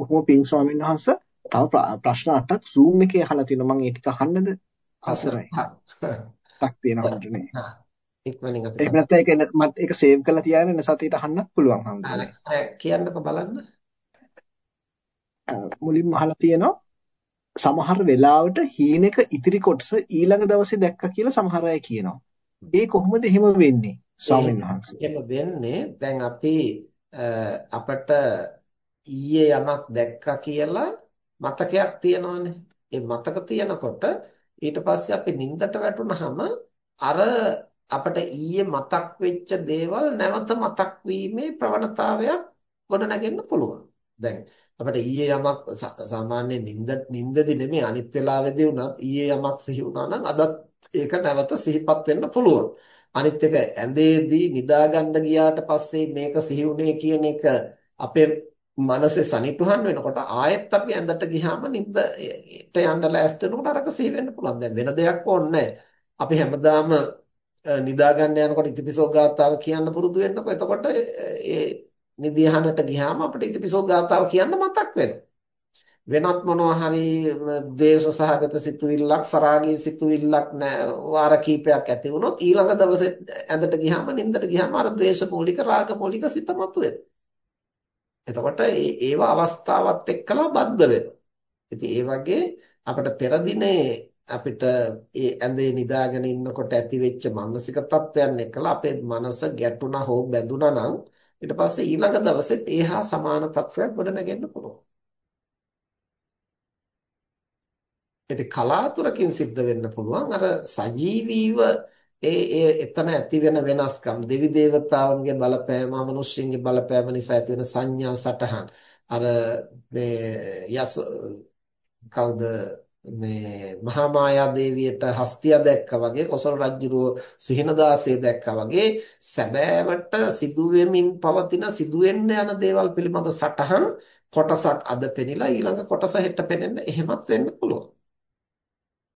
බොහොම පිං ස්වාමීන් වහන්සේ තව ප්‍රශ්න 8ක් Zoom එකේ අහලා තියෙනවා මම ඒ ටික අහන්නද අවසරයි. ටක් තියෙනවා හඳුනේ. ඉක්මනින් අපිට ඒක නැත්නම් ඒක මට ඒක සේව් කරලා තියාගෙන එන සතියට අහන්නත් පුළුවන් හඳුනේ. කියන්නකෝ බලන්න. මුලින්ම අහලා තියෙනවා සමහර වෙලාවට හීනෙක ඉතිරි කොටස ඊළඟ දවසේ දැක්කා කියලා සමහර අය කියනවා. ඒ කොහොමද එහෙම වෙන්නේ ස්වාමීන් වහන්සේ? එහෙම වෙන්නේ දැන් අපි අපට ඊයේ යමක් දැක්කා කියලා මතකයක් තියෙනවානේ. ඒ මතක තියෙනකොට ඊට පස්සේ අපි නිින්දට වැටුනහම අර අපිට ඊයේ මතක් වෙච්ච දේවල් නැවත මතක් වීමේ ප්‍රවණතාවයක් ගොඩනගෙන්න පුළුවන්. දැන් අපිට ඊයේ යමක් සාමාන්‍ය නිින්ද නිින්දදී නෙමෙයි අනිත් වෙලාවෙදී වුණත් ඊයේ යමක් සිහි වුණා නම් අදත් ඒක නැවත සිහිපත් වෙන්න පුළුවන්. අනිත් එක ඇඳේදී නිදා ගන්න ගියාට පස්සේ මේක සිහි වුණේ කියන එක අපේ මනසේ සනිටුහන් වෙනකොට ආයෙත් අපි ඇඳට ගියාම නිින්දට යන්න ලෑස්ති වෙනකොට අරක සිහි වෙන්න පුළුවන්. දැන් වෙන දෙයක් ඕනේ අපි හැමදාම නිදා ගන්න යනකොට ඉතිපිසෝ ගාතාව කියන්න පුරුදු වෙන්නකො. එතකොට ඒ නිදිහනට ගියාම අපිට ඉතිපිසෝ ගාතාව කියන්න මතක් වෙනවා. වෙනත් මොනවා හරි ද්වේෂ සහගත සිතුවිල්ලක් සරාගී සිතුවිල්ලක් වාර කීපයක් ඇති වුණොත් ඊළඟ දවසේ ඇඳට ගියාම නිින්දට ගියාම අර ද්වේෂ මූලික රාග මූලික සිත මතුවෙනවා. එතකොට ඒවා අවස්ථාවත් එක්කලා බද්ධ වෙනවා. ඉතින් ඒ වගේ අපිට පෙර අපිට ඒ ඇඳේ නිදාගෙන ඉන්නකොට ඇති වෙච්ච මානසික තත්ත්වයන් එක්කලා අපේ මනස ගැටුණා හෝ බැඳුණා නම් ඊට පස්සේ ඊළඟ දවසෙත් ඒහා සමාන තත්ත්වයක් ගොඩනගෙන්න පුළුවන්. ඉතින් කලාතුරකින් සිද්ධ වෙන්න පුළුවන් අර සජීවීව ඒ ඒ එතන ඇති වෙන වෙනස්කම්. දෙවි දේවතාවුන්ගේ බලපෑම අමනුෂ්‍යන්ගේ බලපෑම නිසා ඇති වෙන සංඥා සටහන්. අර මේ යස කවුද? මේ මහා මායා දේවියට හස්තිය දැක්කා වගේ කොසල් රජුරෝ සිහිනදාසය දැක්කා වගේ සැබෑවට සිදුවෙමින් පවතින සිදුවෙන්න යන දේවල් පිළිබඳ සටහන් කොටසක් අද පෙනිලා ඊළඟ කොටස හෙට පෙනෙන්න එහෙමත් වෙන්න පුළුවන්.